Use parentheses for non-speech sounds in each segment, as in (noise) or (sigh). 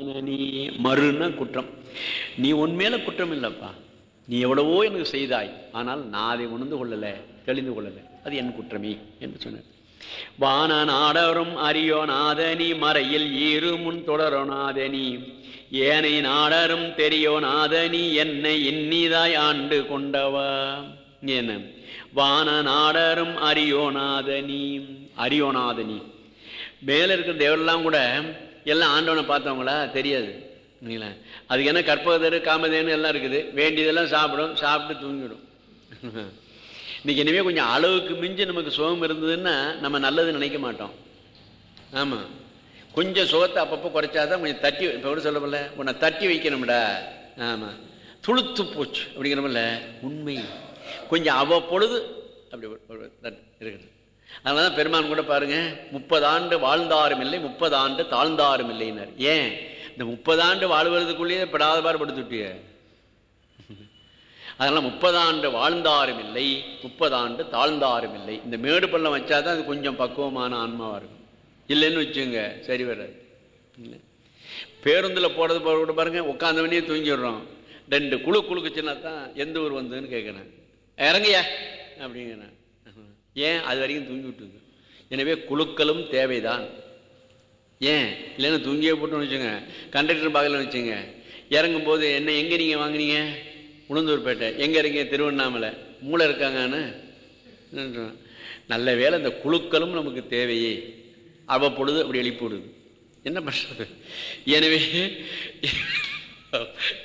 நீ மறுன குற்றம். நீ உன்மேல குற்றம் இல்லைப்பா. நீ எவ்வளவோ எனக்கு செய்தாய். ஆனால் நான் அதை உணர்ந்து கொள்ளலை தெளிந்து கொள்ளலை. அது என் குற்றமே என்று சொன்னார். வான நாடரும் அரியோ நாதனி மறையில் ஈரு முன் தொடரோ நாதனி. ஏனை நாடரும் தெரியோ நாதனி என்னை இன்னிதாய் ஆண்டு கொண்டவா. என்ன? வான நாடரும் அறியோநாதனி அறியோநாதனி மேல இருக்கிற தேவரெல்லாம் கூட எல்லாம் ஆண்டவனை பார்த்தவங்களா? தெரியாது. இல்லைங்களா? அதுக்கு என்ன கற்பகதரு காமதேனு எல்லாம் இருக்குது. வேண்டியதெல்லாம் சாப்பிடும். சாப்பிட்டு தூங்கிடும். (laughs) இன்னைக்கு இனிமேல் கொஞ்சம் அளவுக்கு மிஞ்சி நமக்கு சுகம் இருந்ததுன்னா நம்ம நல்லது நினைக்க மாட்டோம். ஆமாம் கொஞ்சம் சுகத்தை அப்பப்போ குறைச்சாதான் கொஞ்சம் தட்டி இப்போ கூட சொல்லப்படல உன்னை தட்டி வைக்கணும்டா. ஆமாம் துளுத்து போச்சு. அப்படிங்கிறமில்ல உண்மை. கொஞ்சம் அவ்வப்பொழுது அப்படி இருக்குது. அதனால தான் பெருமான் கூட பாருங்க முப்பது ஆண்டு வாழ்ந்தாரும் இல்லை முப்பது ஆண்டு தாழ்ந்தாரும் இல்லைன்னார். ஏன்? இந்த முப்பது ஆண்டு வாழ்வதற்குள்ளேயே படாத பாடுபடுத்துட்டிய அதனால முப்பது ஆண்டு வாழ்ந்தாரும் இல்லை முப்பது ஆண்டு தாழ்ந்தாரும் இல்லை. இந்த மேடு பள்ளம் வச்சாதான் அது கொஞ்சம் பக்குவமான ஆன்மாவா இருக்கும். இல்லைன்னு வச்சுங்க சரி வராது. இல்லை. பேருந்தில் போகிறது போகிற கூட பாருங்க உட்காந்தவனே தூங்கிடுறோம். ரெண்டு குழு குழுக்குச்சுன்னா தான் எந்த ஊர் வந்ததுன்னு கேட்குறேன் இறங்கியா? அப்படிங்கிறேன். ஏன் அது வரைக்கும் தூங்கி விட்டுங்க எனவே குழுக்களும் தேவைதான். ஏன்? இல்லைன்னா தூங்கியே போட்டோம்னு வச்சுங்க கண்டக்டர் பார்க்கலன்னு வச்சுங்க இறங்கும்போது என்ன எங்கே நீங்கள் வாங்கினீங்க? உளுந்தூர்பேட்டை எங்கே இருக்கீங்க? திருவண்ணாமலை. மூளை இருக்காங்கன்னு? நல்ல வேலை இந்த குழுக்களும் நமக்கு தேவையே. அவ்வப்பொழுது அப்படி எழுப்பிவிடுது என்ன பண்ணுறது எனவே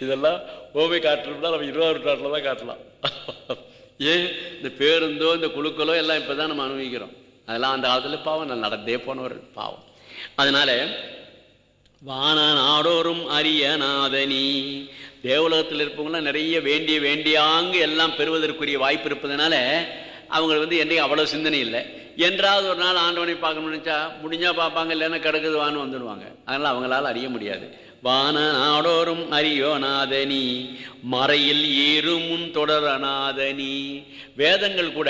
இதெல்லாம் ஓமை காட்டுறோம்னா நம்ம இருபது நூற்றாண்டில் தான் காட்டலாம். ஏன் இந்த பேருந்தோ இந்த குழுக்களோ எல்லாம் இப்போ தான் நம்ம அனுபவிக்கிறோம். அதெல்லாம் அந்த காலத்தில் பாவம் நான் நடந்தே போனவர் பாவம். அதனால வான நாடோறும் அரிய நாதனி. தேவலோகத்தில் இருப்பவங்களாம் நிறைய வேண்டிய வேண்டியாங்கு எல்லாம் பெறுவதற்குரிய வாய்ப்பு இருப்பதனால அவங்க வந்து என்றைக்கு அவ்வளோ சிந்தனை இல்லை. என்றாவது ஒரு நாள் ஆண்டவனை பார்க்கணும்னு நினச்சா முடிஞ்சா பார்ப்பாங்க இல்லைன்னா கிடக்குது வான்னு வந்துடுவாங்க. அதனால் அவங்களால அறிய முடியாது. வான நாடோறும் அறியோ மறையில் ஏறும் தொடரநாதனி வேதங்கள் கூட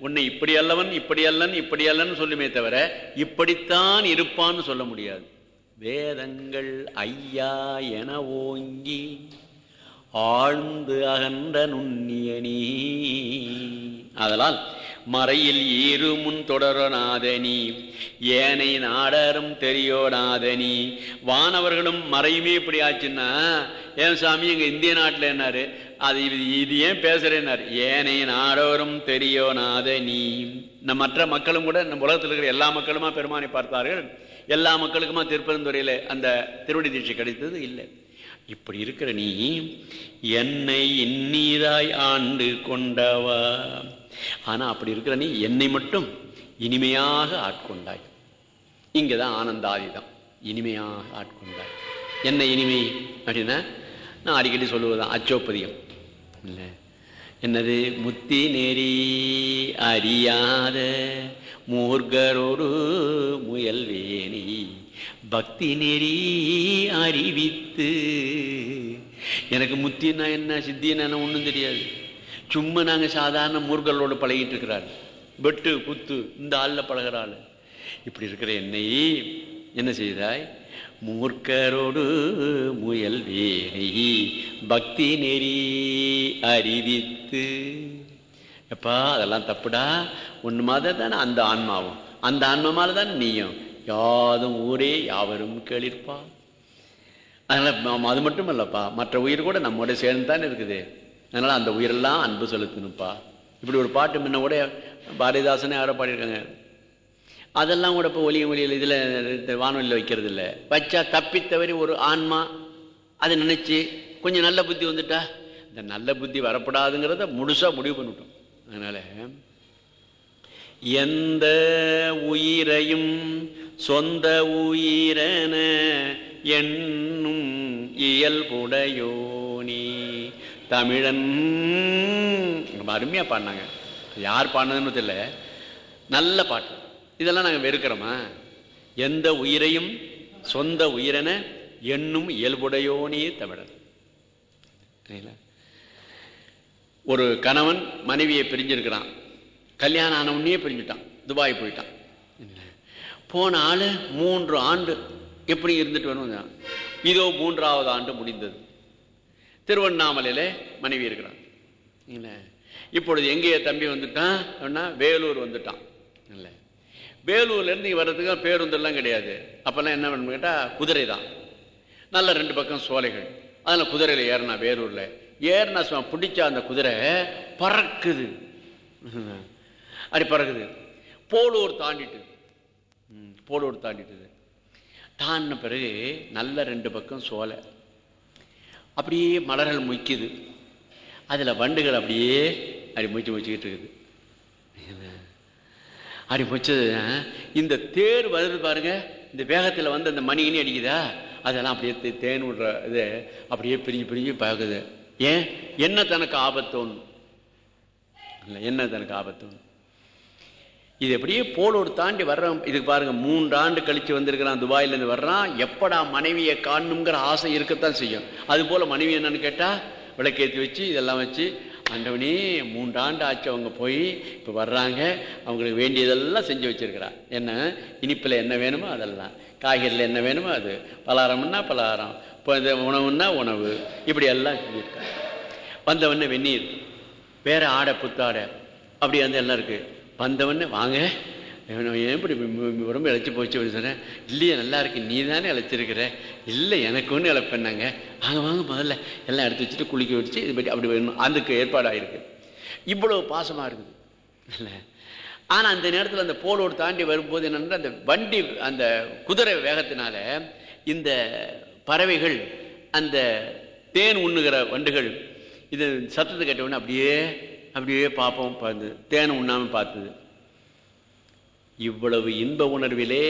உன்னை இப்படி அல்லவன் இப்படி அல்லன் இப்படி அல்லன்னு சொல்லுமே தவிர இப்படித்தான் இருப்பான்னு சொல்ல முடியாது. வேதங்கள் ஐயா என ஓங்கி ஆழ்ந்து அகன்ற நுண்ணியனி. அதனால் மறையில் ஈரு முன் தொடரநாதனி ஏனை நாடரும் தெரியோடாதனி வானவர்களும் மறையுமே இப்படி ஆச்சுன்னா ஏன் சாமி எங்க இந்திய நாட்டில் என்னாரு? அது இது இது ஏன் பேசுறேன்னாரு? ஏனை நாடோரும் தெரியோநாதனி நம்ம மற்ற மக்களும் கூட நம்ம உலகத்தில் இருக்கிற எல்லா மக்களுமா பெருமானை பார்த்தார்கள். எல்லா மக்களுக்குமா திருப்பரந்துறையில் அந்த திருவடி தீட்சை கிடைத்தது இல்லை. இப்படி இருக்கிற நீ என்னை இந்நீராய் ஆண்டு கொண்டவா? ஆனால் அப்படி இருக்கிற நீ என்னை மட்டும் இனிமையாக ஆட்கொண்டாய். இங்கே தான் ஆனந்தாதிதான் இனிமையாக ஆட்கொண்டாய். என்ன இனிமை அப்படின்னா நான் அடிக்கடி சொல்லுவதுதான் அச்சோப்பதியம். இல்லை. என்னது? முத்தி நெறி அறியாத மூர்கரோடு முயல்வேணி பக்தி நெறி அறிவித்து. எனக்கு முத்தின்னா என்ன சித்தின்னா என்ன ஒன்றும் தெரியாது. சும்மா நாங்கள் சாதாரண மூர்களோடு பழகிட்டு இருக்கிறாள் வெட்டு குத்து இந்த ஆளில் பழகிறாள் இப்படி இருக்கிற என்னை என்ன செய்தாய்? மூர்க்கரோடு முயல் வேணி பக்தி நெறி அறிவித்து. எப்பா அதெல்லாம் தப்புடா. ஒன்று மாதிரி தானே அந்த ஆன்மாவும். அந்த ஆன்மா மாதிரி தான் நீயும். யாதும் ஊரே யாவரும் கேளிர்ப்பா. அதனால் அது மட்டும் இல்லைப்பா மற்ற உயிர் கூட நம்மோட சேர்ந்து தானே இருக்குது. அதனால் அந்த உயிரெல்லாம் அன்பு செலுத்தணும்ப்பா இப்படி ஒரு பாட்டு முன்ன கூட பாரதிதாசனே யாரோ பாடியிருக்காங்க. அதெல்லாம் கூட இப்போ ஒலிய ஒலியில் இதில் வானொலியில் வைக்கிறது இல்லை வச்சா தப்பித்தவரி ஒரு ஆன்மா அதை நினச்சி கொஞ்சம் நல்ல புத்தி வந்துட்டா இந்த நல்ல புத்தி வரப்படாதுங்கிறத முழுசாக முடிவு பண்ணிவிட்டோம் அதனால் எந்த உயிரையும் சொந்த உயிரென என்னும் இயல்புடையோனி. தமிழன். ரொம்ப அருமையாக பாடினாங்க. யார் பாடினதுன்னு தெரியல. நல்ல பாட்டு. இதெல்லாம் நாங்கள் வெறுக்கிறோமா? எந்த உயிரையும் சொந்த உயிரென என்னும் இயல்புடையோனே தமிழன். ஒரு கணவன் மனைவியை பிரிஞ்சிருக்கிறான். கல்யாணம் ஆன பிரிஞ்சுட்டான். துபாய் போயிட்டான். போன ஆள் மூன்று ஆண்டு எப்படி இருந்துட்டு வேணும் இதோ மூன்றாவது ஆண்டு முடிந்தது. திருவண்ணாமலையில் மனைவி இருக்கிறான் இல்லை. இப்பொழுது எங்கேயே தம்பி வந்துட்டான் அப்படின்னா வேலூர் வந்துட்டான். இல்லை. வேலூர்லேருந்து இங்கே வர்றதுக்கு பேருந்தெல்லாம் கிடையாது. அப்போல்லாம் என்ன பண்ணு கேட்டால் குதிரை தான். நல்ல ரெண்டு பக்கம் சோலைகள். அதில் குதிரையில் ஏறினா வேலூரில். ஏறினா சும்மா பிடிச்ச அந்த குதிரை பறக்குது. அப்படி பறக்குது. போலூர் தாண்டிட்டு. ம், போலூர் தாண்டிட்டுது தாண்டின பிறகு நல்ல ரெண்டு பக்கம் சோலை. அப்படியே மலர்கள் முக்கிது அதில் வண்டுகள் அப்படியே அப்படி மூச்சு மூச்சிக்கிட்டு இருக்குது. அப்படி முச்சது இந்த தேர் வருது பாருங்க. இந்த வேகத்தில் வந்து அந்த மணி அடிக்குதா? அதெல்லாம் அப்படியே தேன் விடுற இது அப்படியே பிரிஞ்சு பிரிஞ்சு பார்க்குது. ஏன்? என்ன தனக்கு ஆபத்தோன்னு இல்லை என்ன தனக்கு ஆபத்தோன்னு இது எப்படியே போலூர் தாண்டி வர்றோம் இதுக்கு பாருங்க மூன்று ஆண்டு கழிச்சு வந்திருக்கிறான் துபாயிலேருந்து வர்றான் எப்படா மனைவியை காணணுங்கிற ஆசை இருக்கத்தான் செய்யும். அது போல மனைவி என்னன்னு கேட்டா விளக்கேற்றி வச்சு இதெல்லாம் வச்சு ஆண்டவனே மூன்றாண்டு ஆச்சு அவங்க போய் இப்போ வர்றாங்க அவங்களுக்கு வேண்டியதெல்லாம் செஞ்சு வச்சிருக்கிறா. என்ன? இனிப்பில் என்ன வேணுமோ அதெல்லாம். காய்கறியில் என்ன வேணுமோ அது. பலாரம்னா பலகாரம். இப்போ இந்த உணவுன்னா உணவு. இப்படி எல்லாம் செஞ்சுருக்காங்க. வந்தவொடனே வெந்நீர். வேற ஆடை புத்தாடை. அப்படி வந்து எல்லாம் இருக்குது வந்தவொடனே வாங்க. ஏன் இப்படி உடம்பு இழைச்சி போச்சு? அப்படின்னு சொன்னேன். இல்லையே நல்லா இருக்கு நீ தானே இழைச்சிருக்கிற இல்லை எனக்கு ஒன்று இழைப்பேன்னாங்க வாங்க வாங்க முதல்ல. எல்லாம் எடுத்து வச்சுட்டு குளிக்க வச்சு இது பற்றி அப்படி வேணும். அதுக்கு ஏற்பாடாயிருக்கு. இவ்வளோ பாசமாக இருக்குது இல்லை. ஆனால் அந்த நேரத்தில் அந்த போலோடு தாண்டி வரும்போது என்னென்னா அந்த வண்டி அந்த குதிரை வேகத்தினால இந்த பறவைகள் அந்த தேன் உண்ணுகிற வண்டுகள் இது சத்தத்தை கேட்டவுடனே அப்படியே அப்படியே பார்ப்போம் பார்த்து தேன் உண்ணாமல் பார்த்தது. இவ்வளவு இன்ப உணர்விலே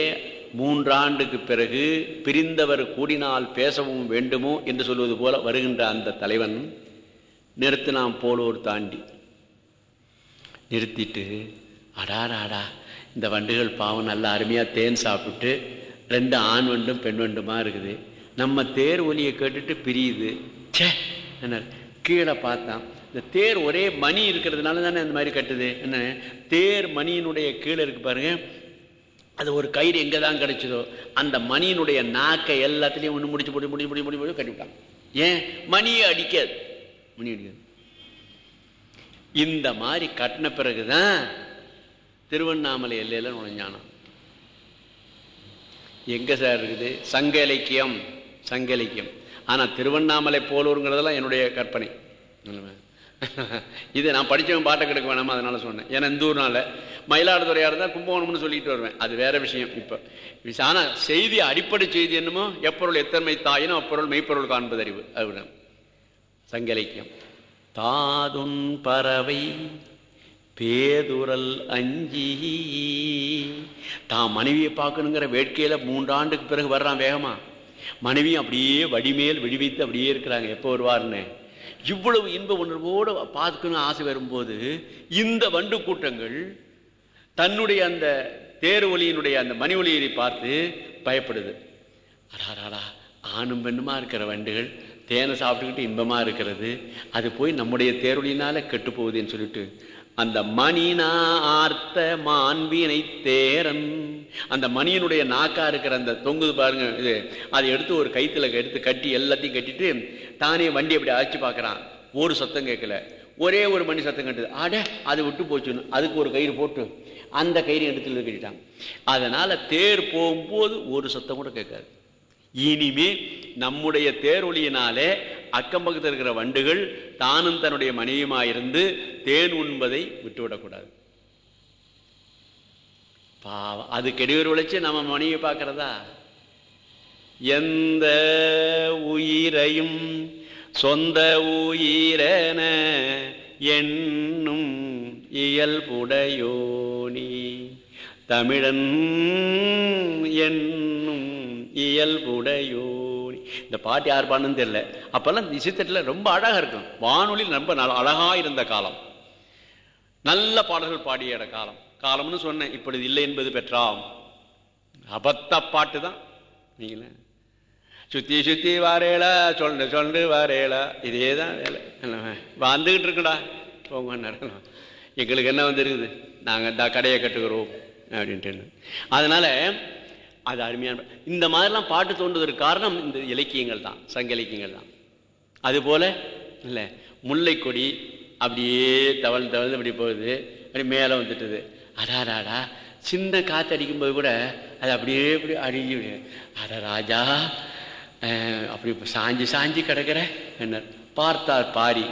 மூன்றாண்டுக்கு பிறகு பிரிந்தவர் கூடினால் பேசவும் வேண்டுமோ என்று சொல்வது போல வருகின்ற அந்த தலைவன் நிறுத்தினான் போலோர் தாண்டி. நிறுத்திட்டு அடாடாடா இந்த வண்டுகள் பாவம் நல்லா அருமையாக தேன் சாப்பிட்டு ரெண்டு ஆண் வண்டும் பெண் வண்டுமா இருக்குது. நம்ம தேர் ஒலியை கேட்டுட்டு பிரியுது. ச்சே என்ன கீழே பார்த்தான். இந்த தேர் ஒரே மணி இருக்கிறதுனால தானே அந்த மாதிரி கட்டுது? என்ன? தேர் மணியினுடைய கீழே இருக்கு பாருங்க. அது ஒரு கயிறு எங்கே தான் கிடைச்சதோ அந்த மணியினுடைய நாக்கை எல்லாத்துலேயும் ஒன்று முடிச்சு போட்டு முடிச்சு முடிச்சு முடிச்சு முடிச்சு கட்டிவிட்டான் ஏன்? மணியை அடிக்காது. மணி அடிக்காது. இந்த மாதிரி கட்டின பிறகுதான் திருவண்ணாமலை எல்லையில் நுழைஞ்சானாம் எங்கே சார் இருக்குது? சங்க இலக்கியம். சங்க இலக்கியம் திருவண்ணாமலை போலூருங்கிறதெல்லாம் என்னுடைய கற்பனை. இல்லையா? இது நான் படித்தவன் பாட்டை கெடுக்க வேணாமா? அதனால சொன்னேன். ஏன்னா இந்த ஊர்னால மயிலாடுதுறையாக இருந்தால் கும்பகோணம்னு சொல்லிட்டு வருவேன். அது வேற விஷயம். இப்போ ஆனால் செய்தி அடிப்படை செய்தி என்னமோ எப்பொருள் எத்தன்மை தாயினும் அப்பொருள் மெய்ப்பொருள் காண்பது அறிவு. அப்படின் சங்க இலக்கியம் தாதுன் பறவை பேதுரல் அஞ்சி. தான் மனைவியை பார்க்கணுங்கிற வேட்கையில மூன்றாண்டுக்கு பிறகு வர்றான் வேகமா. மனைவியும் அப்படியே வடிமேல் விடுவித்து அப்படியே இருக்கிறாங்க. எப்போ வருவார்னு இவ்வளவு இன்ப உணர்வோடு பார்க்கணும் ஆசை வரும்போது இந்த வண்டு கூட்டங்கள் தன்னுடைய அந்த தேர் ஒலியினுடைய அந்த மணி ஒலியை பார்த்து பயப்படுது. அடாடாடா ஆணும் பெண்ணுமா இருக்கிற வண்டுகள் தேனை சாப்பிட்டுக்கிட்டு இன்பமா இருக்கிறது. அது போய் நம்முடைய தேரொலினால கெட்டு போகுதுன்னு சொல்லிட்டு அந்த மணினா ஆர்த்த மாண்பினை தேரன். அந்த மணியினுடைய நாக்கா இருக்கிற அந்த தொங்குது பாருங்க இது அதை எடுத்து ஒரு கைத்துல எடுத்து கட்டி எல்லாத்தையும் கட்டிட்டு தானே வண்டி அப்படி அழைச்சி பார்க்கறான். ஒரு சத்தம் கேட்கல. ஒரே ஒரு மணி சத்தம் கட்டுது. ஆட அது விட்டு போச்சுன்னு. அதுக்கு ஒரு கயிறு போட்டு அந்த கயிறு எடுத்துல கட்டிட்டாங்க அதனால தேர் போகும்போது ஒரு சத்தம் கூட கேட்காது. இனிமே நம்முடைய தேரொலியினாலே அக்கம் பக்கத்தில் இருக்கிற வண்டுகள் தானும் தன்னுடைய மனைவியுமாயிருந்து தேன் உண்பதை விட்டுவிடக்கூடாது. பாவம் அது கெடுவர் உழைச்சு நம்ம மனைவி பார்க்கறதா? எந்த உயிரையும் சொந்த உயிரென என்னும் இயல்புடையோனி தமிழன் என்னும் இயல்புடையோ இந்த பாட்டு யார் பாடுன்னு தெரியல. அப்பெல்லாம் இசைத்தட்டில் ரொம்ப அழகா இருக்கும். வானொலி ரொம்ப அழகாக அழகா இருந்த காலம். நல்ல பாடல்கள் பாடிய காலம். காலம்னு சொன்னேன் இப்பொழுது இல்லை என்பது பெற்றாம். அபத்த பாட்டு தான். நீங்களே. சுத்தி சுத்தி வாரேளா சொல்லு சொல்லு வாரேளா. இதே தான் வேலை. என்னவா? வந்துகிட்டு இருக்குடா. போங்க நடக்கணும் எங்களுக்கு என்ன வந்துருக்குது? நாங்கள் இந்த கடையை கட்டுக்கிறோம் அப்படின்ட்டு. அதனால அது அருமையான இந்த மாதிரிலாம் பாட்டு தோன்றுவதற்கு காரணம் இந்த இலக்கியங்கள் தான் சங்க இலக்கியங்கள் தான். அதுபோல இல்லை முல்லைக்கொடி அப்படியே தவழ்ந்து தவழ்ந்து அப்படி போகுது அப்படி மேலே வந்துட்டுது. அடாடாடா சின்ன காற்று அடிக்கும்போது கூட அது அப்படியே இப்படி அடிஞ்சு அட ராஜா அப்படி சாஞ்சு சாஞ்சு கிடக்கிற என்ன பார்த்தார் பாரி.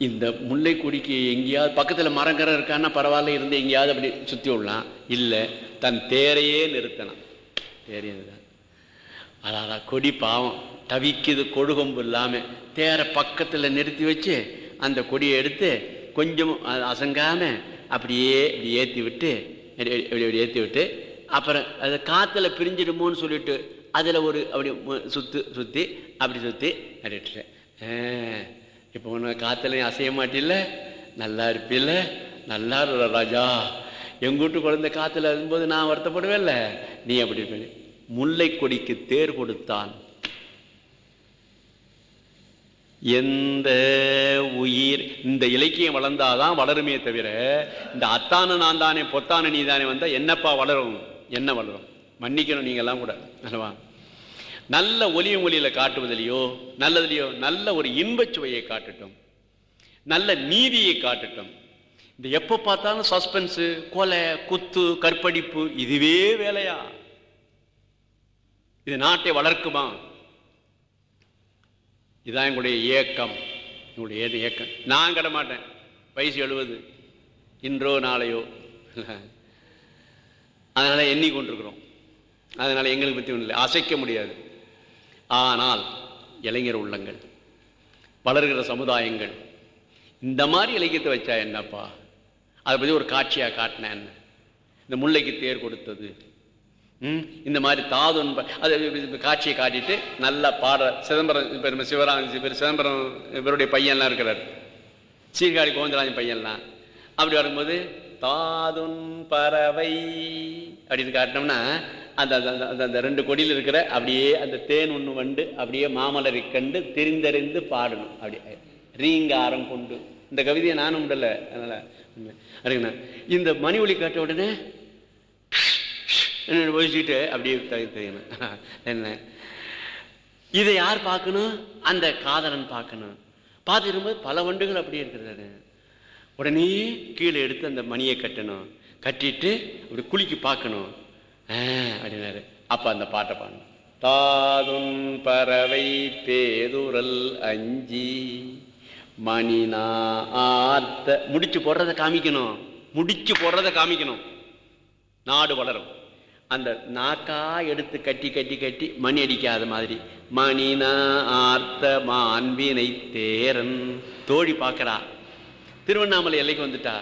இந்த முல்லை கொடிக்கு எங்கேயாவது பக்கத்தில் மரங்கரம் இருக்கான்னா பரவாயில்ல இருந்து எங்கேயாவது அப்படி சுற்றி விடலாம். இல்லை தன் தேரையே நிறுத்தணும். தேரையே தான் கொடி பாவம். தவிக்குது கொழுகொம்பு இல்லாமல் தேரை பக்கத்தில் நிறுத்தி வச்சு அந்த கொடியை எடுத்து கொஞ்சம் அசங்காமல் அப்படியே இப்படி ஏற்றி விட்டு இப்படி இப்படி ஏற்றி விட்டு அப்புறம் அது காற்றுல பிரிஞ்சிடுமோன்னு சொல்லிட்டு அதில் ஒரு அப்படி மு- சுற்றி அப்படி சுற்றி அப்படின்ட்டு இப்போ ஒன்று காற்றுலையும் அசைய மாட்டில்ல? நல்லா இருப்பில்ல? நல்லா இருற ராஜா. எங்கூட்டு குழந்தை காற்றுல இருக்கும்போது நான் வருத்தப்படுவேல்ல நீ அப்படி இருப்பேன். முல்லை கொடிக்கு தேர் கொடுத்தான். எந்த உயிர் இந்த இலக்கியம் வளர்ந்தாதான் வளருமே தவிர இந்த அத்தான நான் தானே பொத்தான நீ தானே வந்தால் என்னப்பா வளரும்? என்ன வளரும்? மன்னிக்கணும் நீங்கள்லாம் கூட. அல்லவா? நல்ல ஒலியும் ஒலியில காட்டுவதிலையோ நல்லதுலையோ நல்ல ஒரு இன்பச் சுவையை காட்டட்டும். நல்ல நீதியை காட்டட்டும். இந்த எப்ப பார்த்தாலும் சஸ்பென்ஸ் கொலை குத்து கற்பழிப்பு இதுவே வேலையா? இது நாட்டை வளர்க்குமா? இதான் எங்களுடைய இயக்கம். எங்களுடைய ஏது இயக்கம்? நான் கிட மாட்டேன். வயசு எழுபது இன்றோ நாளையோ. அதனால எண்ணி கொண்டிருக்கிறோம். அதனால எங்களுக்கு பற்றி ஒன்றும் இல்லை. அசைக்க முடியாது. ஆனால் இளைஞர் உள்ளங்கள் வளர்கிற சமுதாயங்கள் இந்த மாதிரி இலக்கியத்தை வச்சா என்னப்பா? அதை பற்றி ஒரு காட்சியாக காட்டினேன் என்ன? இந்த முல்லைக்கு தேர் கொடுத்தது. ம், இந்த மாதிரி தாதுன்ப அது காட்சியை காட்டிட்டு நல்லா பாடுற சிதம்பரம் இப்போ நம்ம சிவராம் சிதம்பரம் இவருடைய பையன்லாம் இருக்கிறார். சீர்காழி கோவிந்தராஜன் பையன்லாம். அப்படி வரும்போது தாதுன் பறவை. அப்படின்னு காட்டினோம்னா அந்த அந்த- அந்த- அந்த அந்த ரெண்டு கொடியில் இருக்கிற அப்படியே அந்த தேன் ஒன்று வண்டு அப்படியே மாமலரை கண்டு தெரிந்தறிந்து பாடணும். அப்படியே ரீங்காரம் கொண்டு. இந்த கவிதையை நானும் விடல அதனால. அப்படிங்கண்ணா இந்த மணி ஒலி காட்ட உடனே என்ன ஒழிச்சுட்டு அப்படியே தெரியணும் என்ன? இதை யார் பார்க்கணும்? அந்த காதலன் பார்க்கணும். பார்த்துருக்கும்போது பல வண்டுகள் அப்படியே இருக்கிறது உடனே கீழே எடுத்து அந்த மணியை கட்டணும். கட்டிட்டு அப்படி குளிக்கு பார்க்கணும். ஆ, அப்படின்னாரு. அப்ப அந்த பாட்டை பாடணும். தாதும் பறவை பேதுரல் அஞ்சி மணினா ஆத்த முடிச்சு போடுறத காமிக்கணும். முடிச்சு போடுறத காமிக்கணும். நாடு வளரும். அந்த நாக்கா எடுத்து கட்டி கட்டி கட்டி மணி அடிக்காத மாதிரி. மணினா ஆர்த்த மாண்பினை தேரன். தோழி பார்க்கறா. திருவண்ணாமலை எல்லைக்கு வந்துட்டா.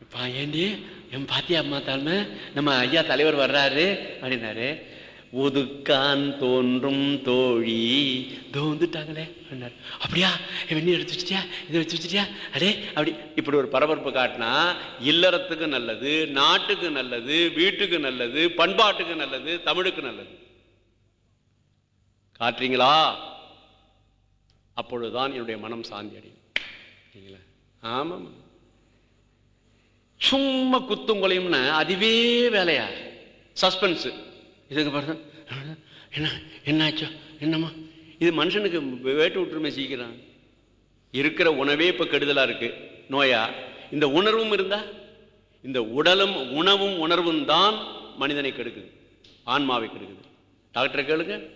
இப்போ ஏண்டி? என் பாத்தியா அம்மா தாழ்மை? நம்ம ஐயா தலைவர் வர்றாரு அப்படின்னாரு. ஒதுக்கான் தோன்றும் தோழி. இதோ வந்துட்டாங்களே அப்படின்னாரு. அப்படியா? வெந்நீர் எடுத்து வச்சுட்டியா? இதை வச்சு வச்சிட்டியா? அடே அப்படி இப்படி ஒரு பரபரப்பு காட்டினா இல்லறத்துக்கு நல்லது நாட்டுக்கு நல்லது வீட்டுக்கு நல்லது பண்பாட்டுக்கு நல்லது தமிழுக்கு நல்லது. காட்டுறீங்களா? அப்பொழுதுதான் என்னுடைய மனம் சாந்தி அடையும் சரிங்களா ஆமாம். சும்மா குத்தும் கொலையும்னா அதுவே வேலையா? சஸ்பென்ஸ் இதுக்கு பாருங்க என்ன என்னாச்சோ என்னம்மா? இது மனுஷனுக்கு வேட்டு விட்டுருமே சீக்கிரம். இருக்கிற உணவே இப்போ கெடுதலாக இருக்கு. நோயா? இந்த உணர்வும் இருந்தா? இந்த உடலும் உணவும் உணர்வும் தான் மனிதனை கெடுக்குது. ஆன்மாவை கெடுக்குது. டாக்டரை கேளுங்க.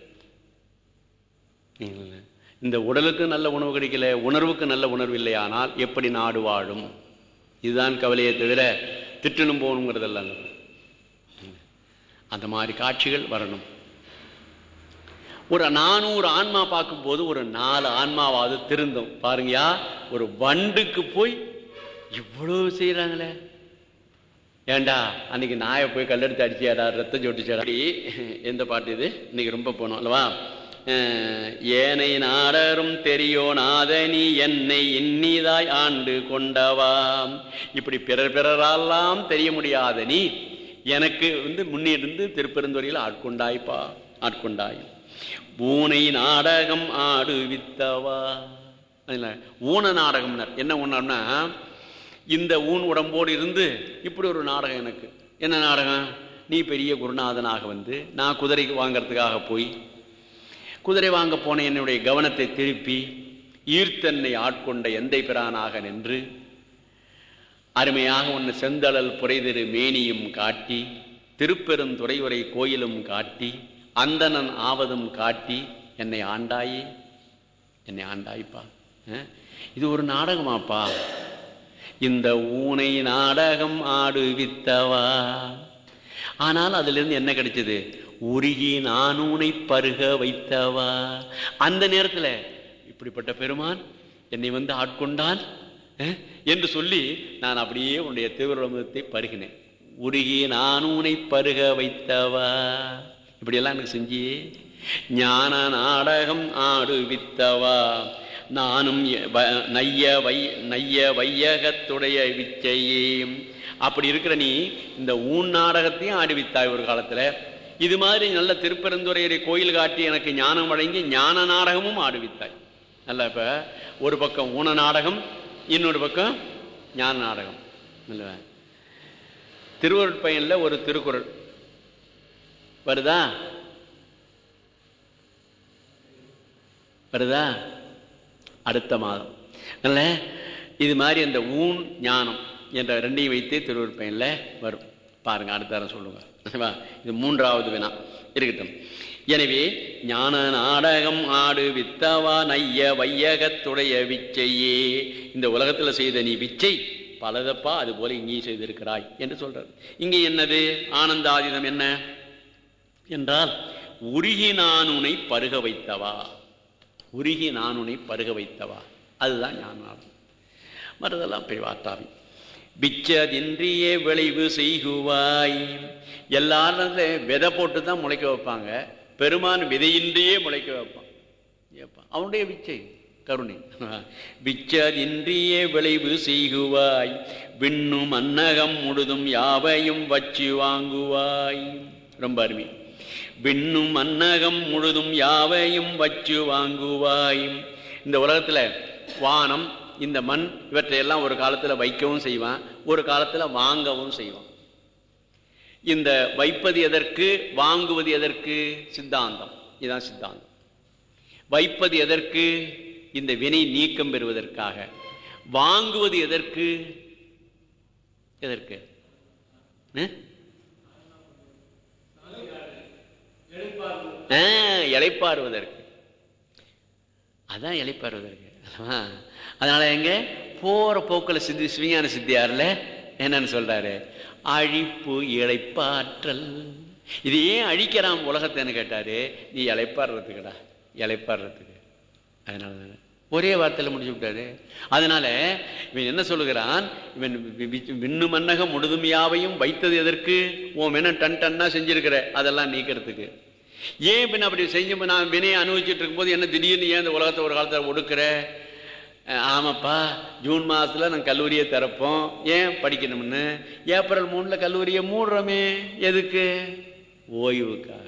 இல்லை. இந்த உடலுக்கு நல்ல உணவு கிடைக்கல உணர்வுக்கு நல்ல உணர்வு இல்லையானால் எப்படி நாடு வாழும்? இதுதான் கவலையை தவிர திட்டணும் போகணுங்கிறதெல்லாம் அந்த மாதிரி. காட்சிகள் வரணும். ஒரு நானூறு ஆன்மா பார்க்கும்போது ஒரு நாலு ஆன்மாவாவது திருந்தும். பாருங்கயா ஒரு வண்டுக்கு போய் இவ்வளவு செய்யறாங்களே ஏண்டா அன்னைக்கு நாயை போய் கல்லெடுத்து அடிச்சியாடா ரத்தம் சொட்டிச்சாடா? எந்த பாட்டு இது? இன்னைக்கு ரொம்ப போனோம் அல்லவா? ஏனை நாடரும் தெரியோ நாதனி என்னை இன்னிதாய் ஆண்டு கொண்டவாம். இப்படி பிறர் பிறரெல்லாம் தெரிய முடியாத நீ எனக்கு வந்து முன்னிருந்து திருப்பெருந்துறையில் ஆட்கொண்டாய்ப்பா ஆட்கொண்டாய். பூனை நாடகம் ஆடுவித்தவா அதில் ஊன நாடகம்னார். என்ன ஊனம்னா இந்த ஊன் உடம்போடு இருந்து இப்படி ஒரு நாடகம் எனக்கு. என்ன நாடகம்? நீ பெரிய குருநாதனாக வந்து நான் குதிரைக்கு வாங்கறதுக்காக போய் குதிரை வாங்க போன என்னுடைய கவனத்தை திருப்பி ஈர்த்தன்னை ஆட்கொண்ட எந்தை பிரானாக நின்று அருமையாக ஒன்று செந்தழல் புரைதிரு மேனியும் காட்டி திருப்பெருந்துறையுரை கோயிலும் காட்டி அந்தணன் ஆவதும் காட்டி என்னை ஆண்டாயே என்னை ஆண்டாய்ப்பா. இது ஒரு நாடகமாப்பா. இந்த ஊனை நாடகம் ஆடுவித்தவா? ஆனால் அதிலிருந்து என்ன கிடைச்சது? உருகி நானூனை பருக வைத்தவா? அந்த நேரத்தில் இப்படிப்பட்ட பெருமான் என்னை வந்து ஆட்கொண்டான் என்று சொல்லி நான் அப்படியே உன்னுடைய திருவிழமத்தை பருகினேன். உருகி நானூனை பருக வைத்தவா? இப்படியெல்லாம் எனக்கு செஞ்சியே. ஞான நாடகம் ஆடுவித்தவா? நானும் வ- நைய வை நைய வையகத்துடைய விச்சையே அப்படி இருக்கிற நீ இந்த ஊன் நாடகத்தையும் ஆடுவித்தாய் ஒரு காலத்தில். இது மாதிரி நல்ல திருப்பெருந்துறையரை கோயில் காட்டி எனக்கு ஞானம் வழங்கி ஞான நாடகமும் ஆடுவித்தாய். நல்ல இப்ப ஒரு பக்கம் ஊன நாடகம் இன்னொரு பக்கம் ஞான நாடகம். இல்ல. திருவருட்பயன்ல ஒரு திருக்குறள். வருதா? வருதா? அடுத்த மாதம். அதனால இது மாதிரி அந்த ஊன் ஞானம் என்ற ரெண்டையும் வைத்தே திருவருட்பயனில் வரும். பாருங்க அடுத்த தரம் சொல்லுங்கள் இது மூன்றாவது வினா. இருக்கட்டும். எனவே ஞான நாடகம் ஆடு வித்தவா நைய வையகத்துடைய விச்சையே. இந்த உலகத்தில் செய்த நீ விச்சை பலதப்பா அது போல இங்கேயும் செய்திருக்கிறாய் என்று சொல்றார். இங்கே என்னது? ஆனந்தாதிதம் என்ன? என்றால் உருகி நானுனை பருக வைத்தவா? உருகி நானுனை பருக வைத்தவா? அதுதான் ஞானம் மற்றதெல்லாம் பிரிவாட்டாவி பிச்சதின்றியே விளைவு செய்குவாய். எல்லாரும் விதை போட்டு தான் முளைக்க வைப்பாங்க. பெருமான் விதையின்றியே முளைக்க வைப்பான். அவனுடைய விச்சை கருணை. பிச்சதின்றியே விளைவு செய்குவாய். விண்ணும் அன்னகம் முழுதும் யாவையும் வச்சு வாங்குவாய். ரொம்ப அருமை. விண்ணும் அன்னகம் முழுதும் யாவையும் வச்சு வாங்குவாய். இந்த உலகத்தில் வானம் இந்த மண் இவற்றையெல்லாம் ஒரு காலத்துல வைக்கவும் செய்வான் ஒரு காலத்துல வாங்கவும் செய்வான். இந்த வைப்பது எதற்கு வாங்குவது எதற்கு? சித்தாந்தம். இதுதான் சித்தாந்தம். வைப்பது எதற்கு? இந்த வினை நீக்கம் பெறுவதற்காக. வாங்குவது எதற்கு? எதற்கு? அஹ்? அதான் இளைப்பாறுவதற்கு அதனால எங்க? போற போக்கில் சித்தி சிவிஞான சித்தியார்ல என்னன்னு சொல்றாரு? அழிப்பு இளைப்பாற்றல் இது ஏன் அழிக்கிறான் உலகத்தைன்னு கேட்டாரு? நீ இளைப்பாடுறதுக்குடா இழைப்பாடுறதுக்கு. அதனால தானே. ஒரே வார்த்தையில் முடிச்சு விட்டாரு. அதனால இவன் என்ன சொல்லுகிறான்? இவன் விண்ணு மன்னகம் முழுதுமையாவையும் வைத்தது எதற்கு? உன் வினை டன் டன்னா செஞ்சிருக்கிற. அதெல்லாம் நீக்கிறதுக்கு. ஏன் பின்ன அப்படி செஞ்சு நான் வினையை அனுபவிச்சுட்டு இருக்கும்போது என்ன திடீர்னு ஏன் இந்த உலகத்தை ஒரு காலத்தில் ஒடுக்கிற? ஆமாப்பா ஜூன் மாதத்தில் நான் கல்லூரியை திறப்போம். ஏன் படிக்கணும்னு? ஏப்ரல் மூணில் கல்லூரியை மூடுறோமே எதுக்கு? ஓய்வுக்காக.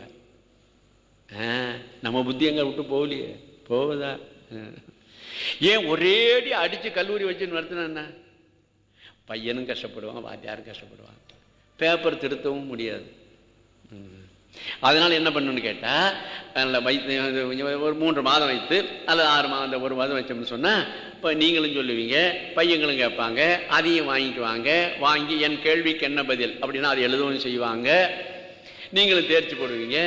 ஆ, நம்ம புத்தி எங்க விட்டு போகலையே? போகுதா? ஏன் ஒரேடி அடித்து கல்லூரி வச்சு நடத்தினா என்ன? பையனும் கஷ்டப்படுவான் வாத்தியாரும் கஷ்டப்படுவான். பேப்பர் திருத்தவும் முடியாது. அதனால் என்ன பண்ணணும்னு கேட்டால் அதில் வைத்து ஒரு மூன்று மாதம் வைத்து அல்லது ஆறு மாதம் ஒரு மாதம் வச்சோம்னு சொன்னால் இப்போ நீங்களும் சொல்லுவீங்க பையங்களும் கேட்பாங்க அதையும் வாங்கிக்குவாங்க வாங்கி என் கேள்விக்கு என்ன பதில்? அப்படின்னா அதை எழுதவும் செய்வாங்க. நீங்களும் தேர்ச்சி போடுவீங்க.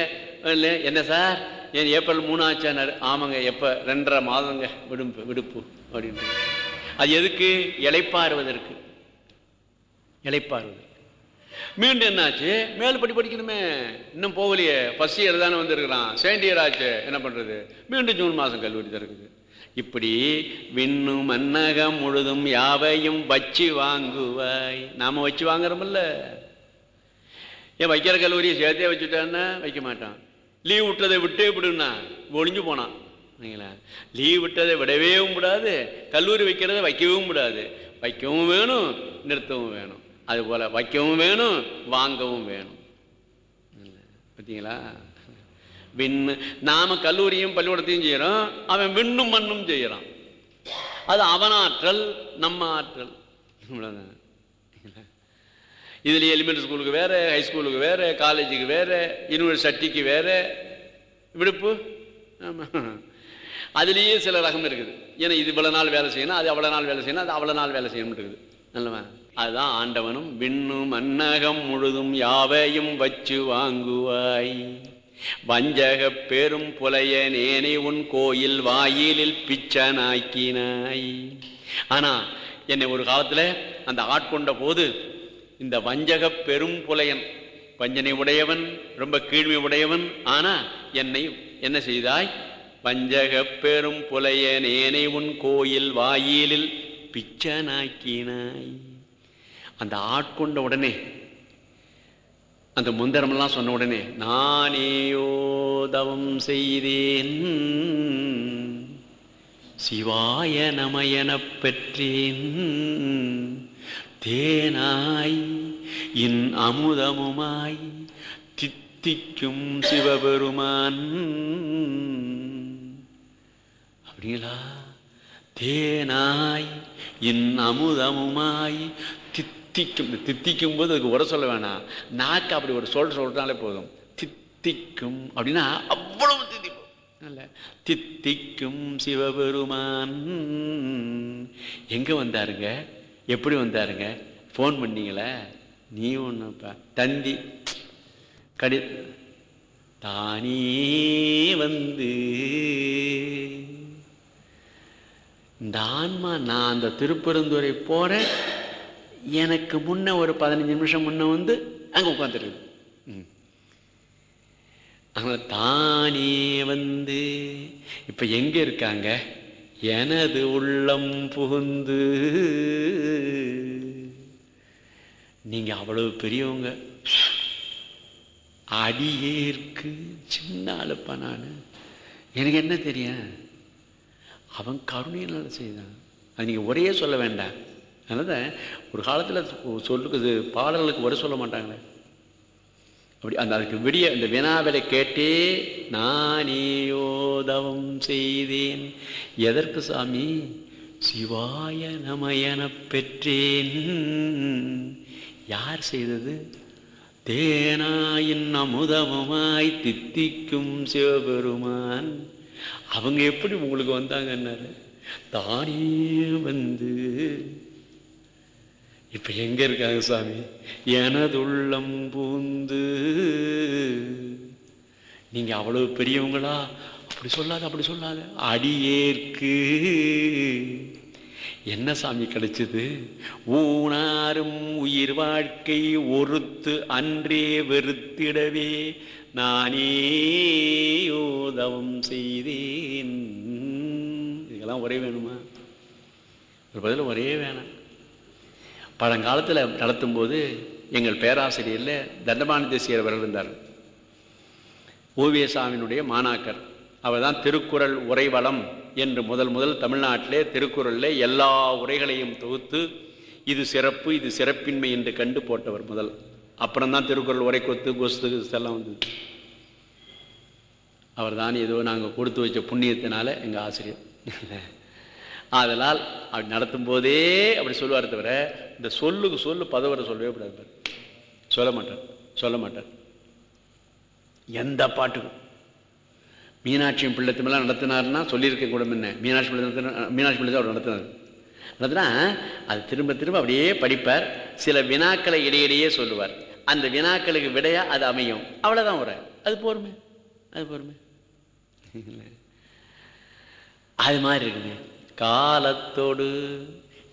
இல்லை என்ன சார்? ஏன் ஏப்ரல் மூணாச்சானார் ஆமாங்க எப்போ? ரெண்டரை மாதங்க விடுப்பு விடுப்பு அப்படின்னு அது எதுக்கு? இளைப்பாறுவதற்கு. இளைப்பாறுவதற்கு மீண்டும் என்னாச்சு? மேல் படி படிக்கணுமே. இன்னும் போகலையே. ஃபர்ஸ்ட் இயர் தானே வந்திருக்கிறான். செகண்ட் இயர் ஆச்சு. என்ன பண்றது? மீண்டும் ஜூன் மாதம் கல்லூரி திறக்குது. இப்படி விண்ணும் மன்னகம் முழுதும் யாவையும் வச்சு வாங்குவாய். நாம வச்சு வாங்குறோம்ல ஏன் வைக்கிற கல்லூரியை சேர்த்தே வச்சுட்டான்னா வைக்க மாட்டான். லீவ் விட்டதை விட்டே விடுனா ஒளிஞ்சு போனான். இல்லைங்களா? லீவ் விட்டதை விடவே விடாது. கல்லூரி வைக்கிறத வைக்கவும் விடாது. வைக்கவும் வேணும் நிறுத்தவும் வேணும். அது போல் வைக்கவும் வேணும் வாங்கவும் வேணும். பார்த்தீங்களா? விண்ணு நாம கல்லூரியும் பள்ளிக்கூடத்தையும் செய்கிறோம் அவன் விண்ணும் மண்ணும் செய்கிறான் அது அவன் ஆற்றல் நம்ம ஆற்றல் இவ்வளவுதான். இதுலேயே எலிமெண்ட்ரி ஸ்கூலுக்கு வேறு ஹை ஸ்கூலுக்கு வேறு காலேஜுக்கு வேறு யூனிவர்சிட்டிக்கு வேறு. விடுப்பு? அதுலேயே சில ரகம் இருக்குது. ஏன்னா இது இவ்வளோ நாள் வேலை செய்யணும் அது அவ்வளோ நாள் வேலை செய்யணும் அது அவ்வளோ நாள் வேலை செய்யணும் இருக்குது. நல்லவன்? அதுதான் ஆண்டவனும் விண்ணும் அன்னகம் முழுதும் யாவையும் வச்சு வாங்குவாய். வஞ்சக பெரும் புலைய நேனை உன் கோயில் வாயிலில் பிச்சனாக்கினாய். ஆனா என்னை ஒரு காலத்துல அந்த ஆட்கொண்ட போது இந்த வஞ்சக பெரும் புலையன் வஞ்சனை உடையவன் ரொம்ப கீழ்மை உடையவன் ஆனா என்னை என்ன செய்தாய்? வஞ்சக பெரும் புலைய நேனை உன் கோயில் வாயிலில் பிச்சனாக்கினாய். அந்த ஆட்கொண்ட உடனே அந்த முந்தரமெல்லாம் சொன்ன உடனே நானேயோ தவம் செய்தேன். சிவாய நமயனப் பெற்றேன். தேனாய் இன் அமுதமுமாய் தித்திக்கும் சிவபெருமான். அப்படிங்களா? தேனாய் இன் அமுதமுமாய் தித்திக்கும் தித்திக்கும் போது அதுக்கு உர சொல்ல வேணாம். நாக்கு அப்படி ஒரு சொல் சொல்லிட்டாலே போதும். தித்திக்கும் அப்படின்னா அவ்வளவு தித்திக்கும் தித்திக்கும் சிவபெருமான். எங்க வந்தாருங்க? எப்படி வந்தாருங்க? ஃபோன் பண்ணீங்களே? நீ ஒன்றுப்பா தந்தி. கடி. தானே வந்து. இந்த ஆன்மா நான் அந்த திருப்பெருந்துறை போறேன். எனக்கு முன்ன ஒரு பதினஞ்சு நிமிஷம் முன்ன வந்து அங்கே உட்காந்துருக்கு அதனால தானே வந்து இப்ப எங்க இருக்காங்க? எனது உள்ளம் புகுந்து. நீங்க அவ்வளவு பெரியவங்க. அடியேற்கு சின்ன ஆளுப்பா நான். எனக்கு என்ன தெரியும்? அவன் கருணையினால செய்தான். அது நீங்கள் ஒரே சொல்ல வேண்டாம். அதனால ஒரு காலத்தில் சொல்லுக்கு பாடல்களுக்கு வர சொல்ல மாட்டாங்களே. அப்படி அந்த அதுக்கு விடிய இந்த வினாவிலை கேட்டே நானேயோதவம் செய்தேன். எதற்கு சாமி? சிவாய நமயன பெற்றேன். யார் செய்தது? தேனாயின் அமுதமுமாய் தித்திக்கும் சிவபெருமான். அவங்க எப்படி உங்களுக்கு வந்தாங்கன்னாரு? தானே வந்து இப்ப எங்க இருக்காங்க சாமி? எனதுள்ளம் பூந்து. நீங்க அவ்வளவு பெரியவங்களா? அப்படி சொல்லாத அப்படி சொல்லாத. அடியேற்கு. என்ன சாமி கிடைச்சது? ஊனாரும் உயிர் வாழ்க்கை ஒருத்து அன்றே வெறுத்திடவே நானே யோதவம் செய்தேன். இதெல்லாம் ஒரே வேணுமா? ஒரு பதில் ஒரே வேணாம். பழங்காலத்தில் நடத்தும்போது எங்கள் பேராசிரியரில் தண்டமான தேசியர் அவர்கள் இருந்தார் ஓவியசாமியினுடைய மாணாக்கர். அவர் தான் திருக்குறள் உரைவளம் என்று முதல் முதல் தமிழ்நாட்டிலே திருக்குறளில் எல்லா உரைகளையும் தொகுத்து இது சிறப்பு இது சிறப்பின்மை என்று கண்டு போட்டவர் முதல். அப்புறம் தான் திருக்குறள் உரை கொத்து கொஸ்து எல்லாம் வந்தது. அவர் தான் ஏதோ நாங்கள் கொடுத்து வச்ச புண்ணியத்தினால எங்கள் ஆசிரியர். அதனால் அப்படி நடத்தும் போதே அப்படி சொல்லுவார் தவிர இந்த சொல்லுக்கு சொல்லு பதவரை சொல்லவே கூடாது சொல்ல மாட்டார் சொல்ல மாட்டார். எந்த பாட்டுக்கும். மீனாட்சி பிள்ளைத்தமெல்லாம் நடத்தினார்னா சொல்லியிருக்க கூட என்ன? மீனாட்சி பிள்ளை நடத்தின மீனாட்சி பிள்ளை அவர் நடத்தினார். நடத்தினா அது திரும்ப திரும்ப அப்படியே படிப்பார். சில வினாக்களை இடையிடையே சொல்லுவார். அந்த வினாக்களுக்கு விடையா அது அமையும். அவ்வளோதான் உரை அது போருமே. அது போருமே. அது மாதிரி இருக்குங்க காலத்தொடு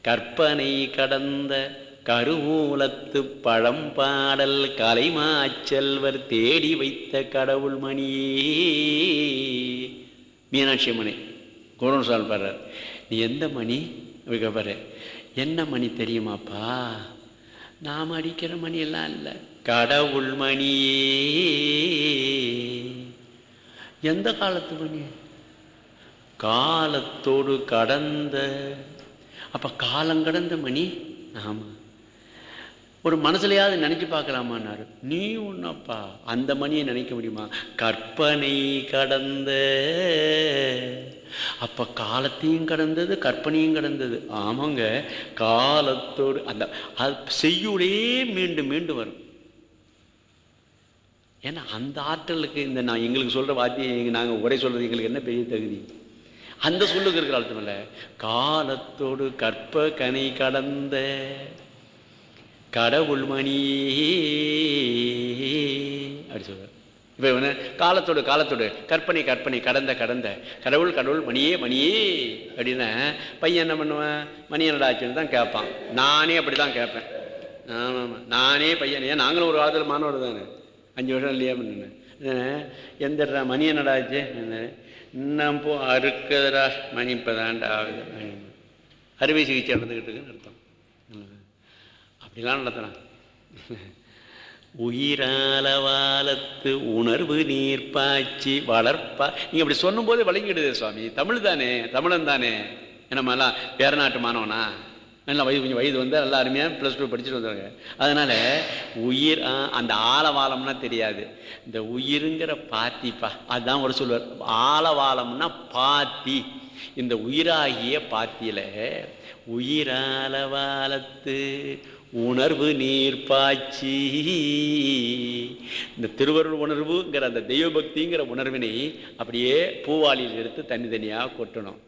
கற்பனை கடந்த கருவூலத்து பழம்பாடல் கலைமாச்செல்வர் தேடி வைத்த கடவுள் மணியே. மீனாட்சி மணி குரோன் சால் பாடுறார். நீ எந்த மணி? பாரு என்ன மணி தெரியுமாப்பா? நாம் அடிக்கிற மணி எல்லாம் இல்லை. கடவுள் மணியே. எந்த காலத்து மணி? காலத்தோடு கடந்த அப்ப காலம் கடந்த மணி? ஆமா. ஒரு மனசுலையாவது நினைச்சு பார்க்கலாமான்னாரு. நீ ஒன்னப்பா அந்த மணியை நினைக்க முடியுமா? கற்பனை கடந்த. அப்ப காலத்தையும் கடந்தது கற்பனையும் கடந்தது. ஆமாங்க காலத்தோடு அந்த அது செய்யுளே மீண்டும் மீண்டும் வரும். ஏன்னா அந்த ஆற்றலுக்கு இந்த நான் எங்களுக்கு சொல்ற வார்த்தையை நாங்க உரை சொல்றது எங்களுக்கு என்ன பெரிய தகுதி? அந்த சொல்லுக்கு இருக்கிற அர்த்தம் காலத்தோடு கற்ப கனி கடந்த கடவுள் மணியே அப்படி சொல்ற இப்போ இவன காலத்தோடு காலத்தோடு கற்பனை கற்பனை கடந்த கடந்த கடவுள் கடவுள் மணியே மணியே அப்படின்னா பையன் என்ன பண்ணுவேன்? மணி என்னடா ஆச்சுன்னு தான் கேட்பான். நானே அப்படிதான் கேட்பேன். ஆமா ஆமா. நானே பையன். ஏன் நாங்களும் ஒரு ஆதரவு மாணவர் தானே அஞ்சு வருஷம் இல்லையா பண்ணேன் எந்த மணி என்னடா ஆச்சு? இன்னும் போ அறுக்குதுடா மணி ஆகுது அறுவை சிகிச்சை நடந்துக்கிட்டு இருக்குன்னு அர்த்தம் அப்படிலாம் நடத்துறான் உயிராலவாலத்து உணர்வு நீர் பாய்ச்சி வளர்ப்பா நீங்கள் அப்படி சொல்லும்போது வழங்கிடுது சுவாமி தமிழ் தானே தமிழன் தானே என்னமெல்லாம் வேற நாட்டு மாணவனா நல்லா வயது கொஞ்சம் வயது வந்து நல்லா அருமையாக ப்ளஸ் டூ படிச்சுட்டு வந்தாங்க அதனால் உயிர் அந்த ஆலவாலம்னா தெரியாது. இந்த உயிருங்கிற பாத்திப்பா அதுதான் ஒரு சொல்லுவார். ஆலவாலம்னா பாத்தி இந்த உயிராகிய பாத்தியில் உயிராலவாலத்து உணர்வு நீர் பாய்ச்சி. இந்த திருவருள் உணர்வுங்கிற அந்த தெய்வபக்திங்கிற உணர்வினை அப்படியே பூவாளியில் எடுத்து தனித்தனியாக கொட்டணும்.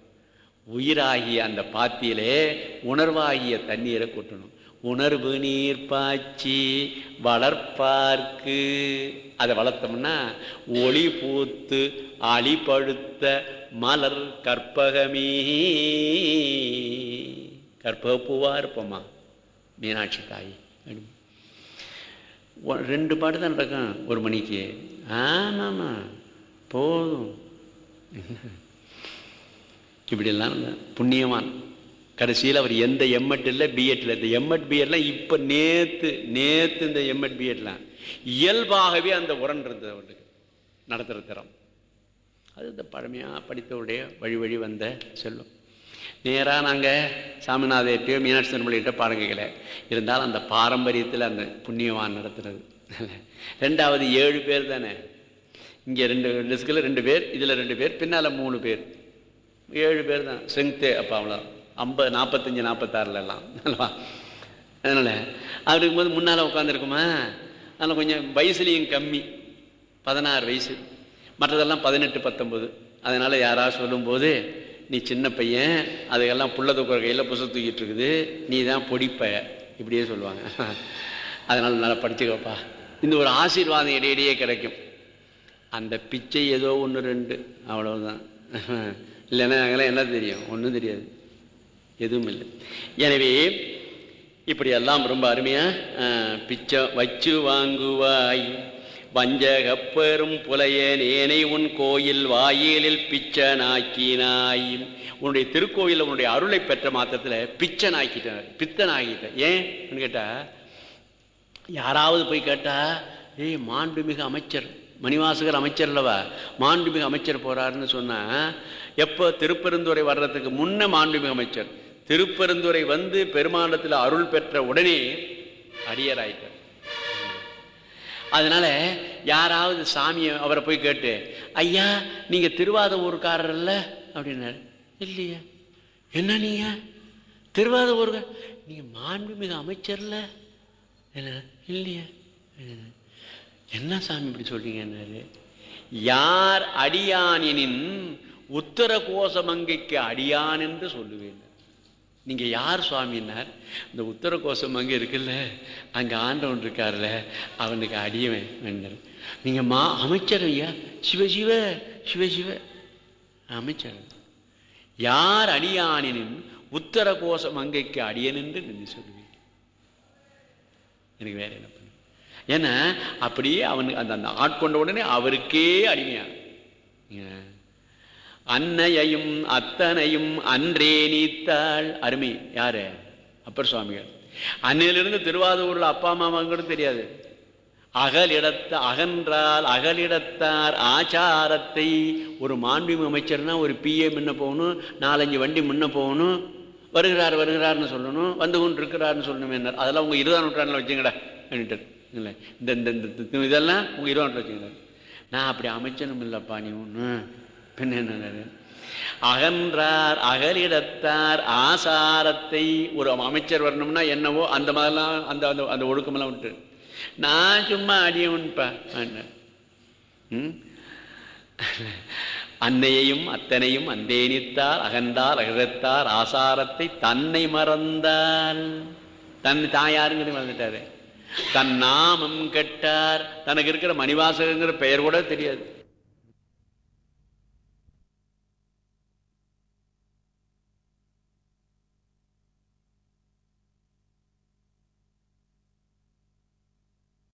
உயிராகிய அந்த பாத்தியிலே உணர்வாகிய தண்ணீரை கொட்டணும். உணர்வு நீர் பாய்ச்சி வளர்ப்பார்க்கு. அதை வளர்த்தோம்னா ஒளி பூத்து அழிப்படுத்த மலர் கற்பகமே. கற்பகப்பூவா இருப்போம்மா மீனாட்சி தாய். ரெண்டு பாட்டு தான் நடக்கும் ஒரு மணிக்கு. ஆமாம்மா போதும். இப்படியெல்லாம் புண்ணியவான். கடைசியில் அவர் எந்த எம்எட் இல்லை பிஎட்ல இந்த எம்எட் பிஎட்லாம் இப்போ நேற்று நேற்று இந்த எம்எட் பிஎட்லாம் இயல்பாகவே அந்த உரன் இருந்தது அவருக்கு நடத்துகிற திறம். அது இந்த பழமையாக படித்தவுடைய வழி வழி வந்த செல்லும் நேராக நாங்கள் சாமிநாதையிட்டையோ மீனாட்சி திருமலையிட்ட பாடம் கேட்கல. இருந்தாலும் அந்த பாரம்பரியத்தில் அந்த புண்ணியவான் நடத்துனது. ரெண்டாவது ஏழு பேர் தானே. இங்கே ரெண்டு டிஸ்கில் ரெண்டு பேர் இதில் ரெண்டு பேர் பின்னால் மூணு பேர். ஏழு பேர் தான். ஸ்ட்ரென்த்து அப்போ அவ்வளோ ஐம்பது நாற்பத்தஞ்சு நாற்பத்தாறுல எல்லாம். அதனால் அப்படி இருக்கும்போது முன்னால் உட்காந்துருக்குமா அதனால் கொஞ்சம் வயசுலேயும் கம்மி. பதினாறு வயசு. மற்றதெல்லாம் பதினெட்டு பத்தொம்பது அதனால் யாராவது சொல்லும்போது நீ சின்ன பையன் அதுக்கெல்லாம் புள்ள தூக்குற கையில் புச தூக்கிட்டு இருக்குது. நீ தான் பொடிப்ப. இப்படியே சொல்லுவாங்க. அதனால் நல்லா படிச்சுக்கப்பா. இந்த ஒரு ஆசீர்வாதம் இடையிடையே கிடைக்கும். அந்த பிச்சை ஏதோ ஒன்று ரெண்டு. அவ்வளவுதான். இல்லைன்னா நாங்களாம் என்ன தெரியும்? ஒன்றும் தெரியாது. எதுவும் இல்லை. எனவே இப்படி எல்லாம் ரொம்ப அருமையா பிச்சை வச்சு வாங்குவாய். வஞ்சகப்பெரும் புலையனேனை உன் கோயில் வாயிலில் பிச்சனாக்கினாய். உன்னுடைய திருக்கோயிலில் உன்னுடைய அருளை பெற்ற மாத்திரத்தில் பிச்சனாக்கிட்டார். பித்தனாக்கிட்ட ஏன்? கேட்டா யாராவது போய் கேட்டா ஏய் மாண்புமிகு அமைச்சர் மணிவாசகர் அமைச்சர் அல்லவா மாண்புமிகு அமைச்சர் போறாருன்னு சொன்னா எப்போ திருப்பெருந்துறை வர்றதுக்கு முன்ன மாண்புமிகு அமைச்சர். திருப்பெருந்துறை வந்து பெருமாண்டத்தில் அருள் பெற்ற உடனே அடியராயிட்டார். அதனால யாராவது சாமியை அவரை போய் கேட்டு ஐயா நீங்க திருவாத ஊருக்காரர் இல்ல அப்படின்னாரு. இல்லையா. என்ன நீங்க? திருவாத ஊருக்க நீங்க மாண்புமிகு அமைச்சர்ல? இல்லையா. என்ன சாமி இப்படி சொல்றீங்கன்னாரு யார் அடியானின் உத்தர கோசமங்கைக்கு அடியான் என்று சொல்லுவேன். நீங்க யார் சுவாமின்னார் இந்த உத்தர கோஷம் அங்கே இருக்குல்ல? அங்க ஆண்டவன் இருக்கார்ல அவனுக்கு அடியவன் வேண்டார் நீங்க மா அமைச்சர் ஐயா. சிவசிவ சிவசிவ அமைச்சர். யார் அடியானின் உத்தர கோஷம் அங்கைக்கு அடியன் என்று நீ சொல்லுவேன் எனக்கு வேற என்ன ஏன்னா அப்படியே அவனுக்கு அந்த அந்த ஆட்கொண்ட உடனே அவருக்கே அடிமையாக அன்னையையும் அத்தனையும் அன்றே நீத்தாள். அருமை. யாரு? அப்பர் சுவாமிகள் அன்னையிலிருந்து திருவாதூர்ல அப்பா அம்மாவும் தெரியாது. அகலிடத்த அகன்றால் அகலிடத்தார் ஆச்சாரத்தை ஒரு மாண்புமிகு அமைச்சர்னா ஒரு பிஏ முன்ன போகணும் நாலஞ்சு வண்டி முன்ன போகணும் வருகிறார் வருகிறார்னு சொல்லணும் வந்து கொண்டு இருக்கிறார்னு சொல்லணும் என்ன அதெல்லாம் உங்க இருபதாம் நூற்றாண்டுல வச்சுங்கடா அப்படின்ட்டு இல்லை. இந்த இந்த இதெல்லாம் உங்கள் இருபதாம் வச்சுங்க நான் அப்படி அமைச்சனும் இல்லைப்பா நீ ஒன்று பின்ன என்ன அகன்றார் அகலிடத்தார் ஆசாரத்தை ஒரு அமைச்சர் வரணும்னா என்னவோ அந்த மாதிரிலாம் அந்த அந்த அந்த ஒழுக்கமெல்லாம் விட்டு நான் சும்மா அடியவன்பா ம்? அன்னையையும் அத்தனையும் அந்தேனித்தார் அகந்தார் அகழத்தார் ஆசாரத்தை தன்னை மறந்தால் தன் தாயாருங்கிறது மறந்துட்டாரு. தன் நாமம் கெட்டார். தனக்கு இருக்கிற மணிவாசகங்கிற பெயர் கூட தெரியாது.